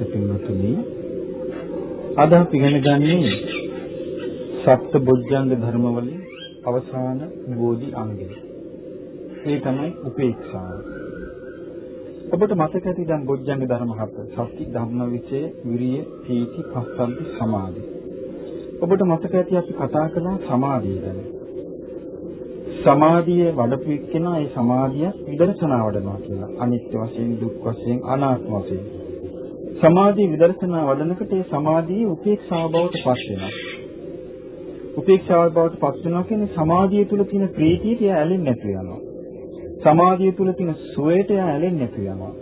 තෙරුවන් සරණයි ශ්‍රද්ධාවන්ත පින්වතුනි අද අපි ඉගෙන ගන්නේ සප්ත බොජ්ජංග ධර්මවලින් අවසාන බෝධි අංගය. ඒ තමයි උපේක්ෂාව. ඔබට මතක ඇති දැන් බොජ්ජංග ධර්ම හත. සති ධම්ම විචය විරිය පීති පස්සද්ධි සමාධි. ඔබට මතක ඇති අපි කතා කළා සමාධිය ගැන. සමාධිය වඩපු එක්කෙනා ඒ සමාධිය විදර්ශනා වඩනවා කියලා. අනිත්‍ය වශයෙන්, දුක් වශයෙන්, අනාත්ම වශයෙන්. සමාධිය විදර්ශනා වඩනකොට ඒ සමාධියේ උපේක්ෂාව බවට පත් වෙනවා. උපේක්ෂාව බවට පත් වෙනවා කියන්නේ සමාධිය තුල තියෙන ප්‍රීතියට ඇලෙන්නේ නැතු වෙනවා. සමාධිය තුල තියෙන සුවයට ඇලෙන්නේ නැතු වෙනවා.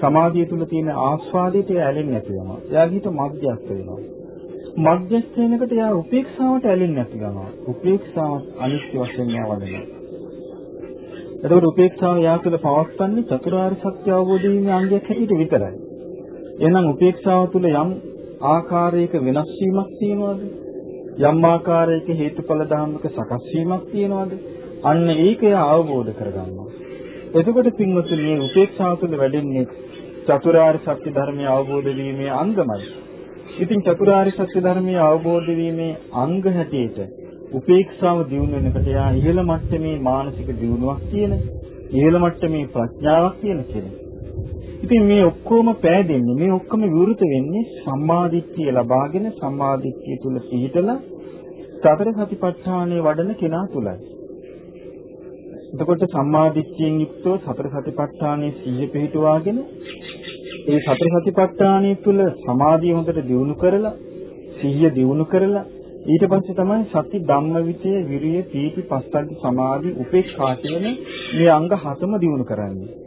සමාධිය තුල තියෙන ආස්වාදයට ඇලෙන්නේ නැතු වෙනවා. එයාගේ හිත මධ්‍යස්ථ වෙනවා. මධ්‍යස්ථ වෙනකොට එයා උපේක්ෂාවට ඇලෙන්නේ නැති ගන්නවා. උපේක්ෂාව අනිත්‍ය වශයෙන් යවදෙනවා. එතකොට උපේක්ෂාව යා තුළ පවස්තන්නේ චතුරාර්ය සත්‍ය අවබෝධ වීමේ අංගයක් හැටියට විතරයි. එහෙනම් උපේක්ෂාව තුළ යම් ආකාරයක වෙනස් වීමක් තියනවාද? යම් ආකාරයක හේතුඵල ධර්මක සකස් වීමක් තියනවාද? අන්න ඒක අවබෝධ කරගන්නවා. එතකොට පින්වතුනි මේ උපේක්ෂාව තුළ වැඩෙන්නේ චතුරාර්ය සත්‍ය ධර්මය අවබෝධ වීමේ අංගමයි. ඉතින් චතුරාර්ය සත්‍ය ධර්මයේ අවබෝධ වීමේ අංග හැටියට උපේක්ෂාව දියුණු වෙනකොට යා ඉහළ මට්ටමේ මානසික දියුණුවක් තියෙන, ඉහළ මට්ටමේ ප්‍රඥාවක් තියෙන කෙනෙක්. ඉතින් මේ ඔක්කොම පෑදෙන්නේ මේ ඔක්කොම විවෘත වෙන්නේ සම්මාදිට්ඨිය ලබාගෙන සම්මාදිට්ඨිය තුල පිහිටලා සතර සතිපට්ඨානය වඩන කෙනා තුලයි. එතකොට සම්මාදිට්ඨියෙන් යුක්තව සතර සතිපට්ඨානයේ සිහිය පිහිටුවාගෙන ඒ සතර සතිපට්ඨානය තුළ සමාධිය හොඳට දියුණු කරලා සිහිය දියුණු කරලා ඊට පස්සේ තමයි සති ධම්මවිචය විරිය පීති පස්සද්ධි සමාධි උපේක්ෂා කියන මේ අංග හතම දියුණු කරන්නේ.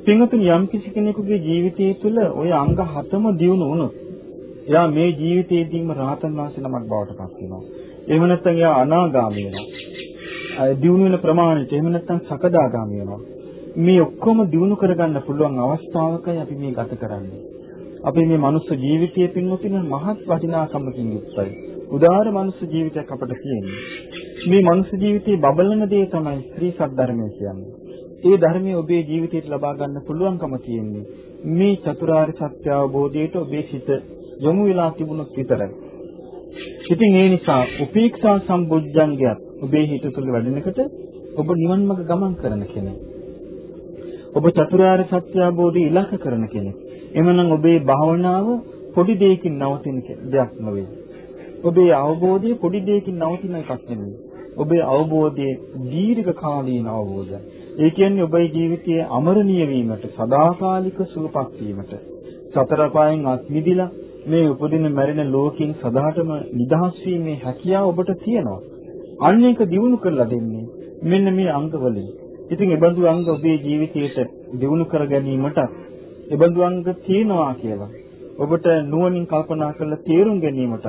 පින්වතුනි යම් කිසි කෙනෙකුගේ ජීවිතය තුළ ওই අංග හතම දියුණු වුණොත් එයා මේ ජීවිතයේදීම රහතන් වහන්සේ නමක් බවට පත් වෙනවා. එහෙම නැත්නම් එයා අනාගාමී වෙනවා. දියුණු වෙන ප්‍රමාණයට එහෙම නැත්නම් සකදාගාමී වෙනවා. මේ ඔක්කොම දිනු කරගන්න පුළුවන් අවස්ථාවකයි අපි මේ ගත කරන්නේ. අපි මේ මනුස්ස ජීවිතයේ පින්වතින මහත් වටිනාකමකින් යුක්තයි. උදාාර මනුස්ස ජීවිතයක් අපට තියෙන්නේ. මේ මනුස්ස ජීවිතයේ බබලන දේ තමයි ශ්‍රී සද්ධර්මය කියන්නේ. ඒ ධර්මයේ ඔබේ ජීවිතයට ලබා ගන්න පුළුවන්කම තියෙන්නේ. මේ චතුරාර්ය සත්‍ය අවබෝධයට ඔබේ සිත යොමු වෙලා තිබුණොත් විතරයි. ඉතින් ඒ නිසා උපේක්ෂා සම්බුද්ධංගයත් ඔබේ හිත තුළ වැඩෙනකොට ඔබ නිවන් මඟ ගමන් කරන කෙනෙක්. ඔබ චතුරාර්ය සත්‍ය අවබෝධය ඉලක්ක කරන කෙනෙක්. එමනම් ඔබේ භාවනාව පොඩි දෙයකින් නවතින දෙයක් නෙවෙයි. ඔබේ අවබෝධය පොඩි දෙයකින් නවතින එකක් නෙවෙයි. ඔබේ අවබෝධය දීර්ඝ කාලීන අවබෝධයක්. ඒ කියන්නේ ඔබේ ජීවිතයේ අමරණීය වීමට, සදාකාලික සුවපත් වීමට, සතර පායෙන් අත් මිදිලා මේ උපදින මැරෙන ලෝකෙන් සදාටම නිදහස් වීමේ හැකියාව ඔබට තියෙනවා. අන්න ඒක දිනු කරලා දෙන්නේ මෙන්න මේ අංගවලින්. ඉතින් ඒබඳු අංග ඔබේ ජීවිතයට දිනු කර ගැනීමට ඒබඳු අංග තියෙනවා කියලා ඔබට නුවණින් කල්පනා කරලා තේරුම් ගැනීමට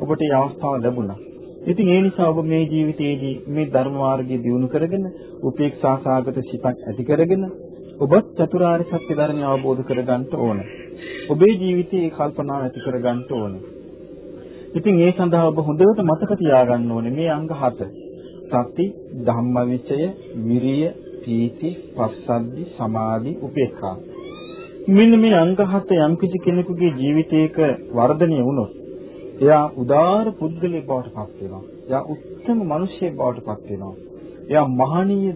ඔබට මේ අවස්ථාව ලැබුණා. ඉතින් ඒ නිසා ඔබ මේ ජීවිතයේදී මේ ධර්ම මාර්ගය දිනු කරගෙන උපේක්ෂා සාගත සිතක් ඇති කරගෙන ඔබත් චතුරාර්ය සත්‍ය ධර්මය අවබෝධ කරගන්න ඕන. ඔබේ ජීවිතයේ කල්පනා ඇති කරගන්න ඕන. ඉතින් ඒ සඳහා ඔබ හොඳට මතක තියාගන්න ඕනේ මේ අංග 7. සති, ධම්මවිචය, විරිය, පීති, පස්සද්ධි, සමාධි, උපේක්ඛා. මෙන්න මේ අංග 7 යම් කිසි කෙනෙකුගේ ජීවිතයක වර්ධනය වුණොත් එයා උදාාර පුද්ගලයෙක් බවට පත් වෙනවා. එයා උත්තම මිනිසෙක් බවට පත් වෙනවා. එයා මහණීය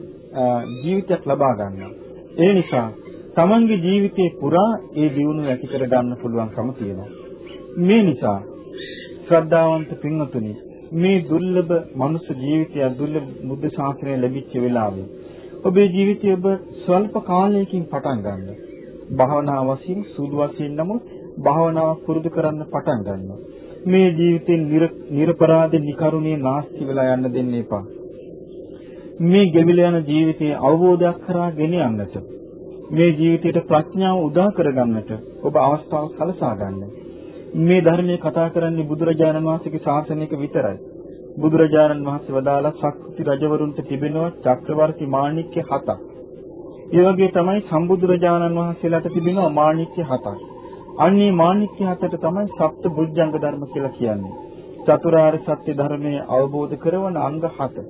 ජීවිතයක් ලබා ගන්නවා. ඒ නිසා තමන්ගේ ජීවිතේ පුරා ඒ දියුණුව ඇති කර ගන්න පුළුවන්කම තියෙනවා. මේ නිසා ශ්‍රද්ධාවන්ත පින්වතුනි මේ දුර්ලභ මනුෂ්‍ය ජීවිතය දුර්ලභ බුද්ධ ශාසනය ලැබිච්ච වෙලාවේ ඔබේ ජීවිතය ඔබ ස්වල්ප කාලයකින් පටන් ගන්න. භාවනා වශයෙන් සුදු වශයෙන් නමුත් භාවනාව පුරුදු කරන්න පටන් ගන්නවා. මේ ජීවිතෙන් නිර්පරාධ නිකරුණේ නාස්ති වෙලා යන්න දෙන්න එපා. මේ ගෙවිල යන ජීවිතයේ අවබෝධයක් කරා ගෙන යන්නට මේ ජීවිතයට ප්‍රඥාව උදා කරගන්නට ඔබ අවස්ථාව සලසා ගන්න. මේ ධර්මයේ කතා කරන්නේ බුදුරජාණන් වහන්සේගේ ශාසනයක විතරයි. බුදුරජාණන් වහන්සේ වදාලා ශක්ති රජවරුන්ට තිබෙනවා චක්‍රවර්ති මාණික්‍ය හතක්. ඒ වගේ තමයි සම්බුදුරජාණන් වහන්සේලාට තිබෙනවා මාණික්‍ය හතක්. අන්නේ මාණික්‍ය හතට තමයි සප්ත බුද්ධංග ධර්ම කියලා කියන්නේ. චතුරාර්ය සත්‍ය ධර්මයේ අවබෝධ කරවන අංග හත.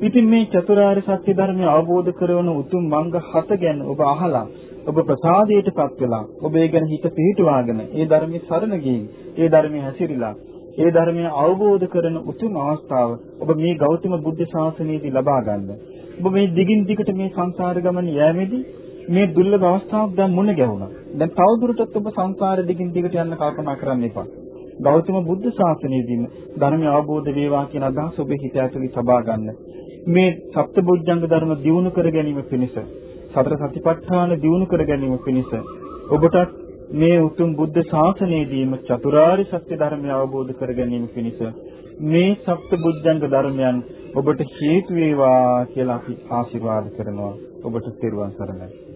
ඉතින් මේ චතුරාර්ය සත්‍ය ධර්මය අවබෝධ කරවන උතුම් මංග හත ගැන ඔබ අහලා ඔබ ප්‍රසාදයටපත් වෙලා ඔබ ඒ ගැන හිත පිහිටුවාගෙන ඒ ධර්මයේ සරණ ගිහින් ඒ ධර්මයේ හැසිරීලා ඒ ධර්මය අවබෝධ කරන උතුම් අවස්ථාව ඔබ මේ ගෞතම බුද්ධ ශාසනයේදී ලබා ගන්න. ඔබ මේ දිගින් දිගට මේ සංසාර ගමන යෑමේදී මේ දුර්ලභ අවස්ථාවක් දැන් මුණ ගැහුණා. දැන් තවදුරටත් ඔබ සංසාර දිගින් දිගට යන්න කල්පනා කරන්න එපා. ගෞතම බුද්ධ ශාසනයේදීම ධර්මය අවබෝධ වේවා කියන අදහස ඔබේ හිත ඇතුළේ සබා ගන්න. මේ සප්තබොජ්ජංග ධර්ම දියුණු කර ගැනීම පිණිස සතර සතිපට්ඨාන දියුණු කර ගැනීම පිණිස ඔබට මේ උතුම් බුද්ධ ශාසනයේදීම චතුරාර්ය සත්‍ය ධර්මය අවබෝධ කර ගැනීම පිණිස මේ සප්තබොජ්ජංග ධර්මයන් ඔබට හේතු වේවා කියලා අපි ආශිර්වාද කරනවා ඔබට තෙරුවන් සරණයි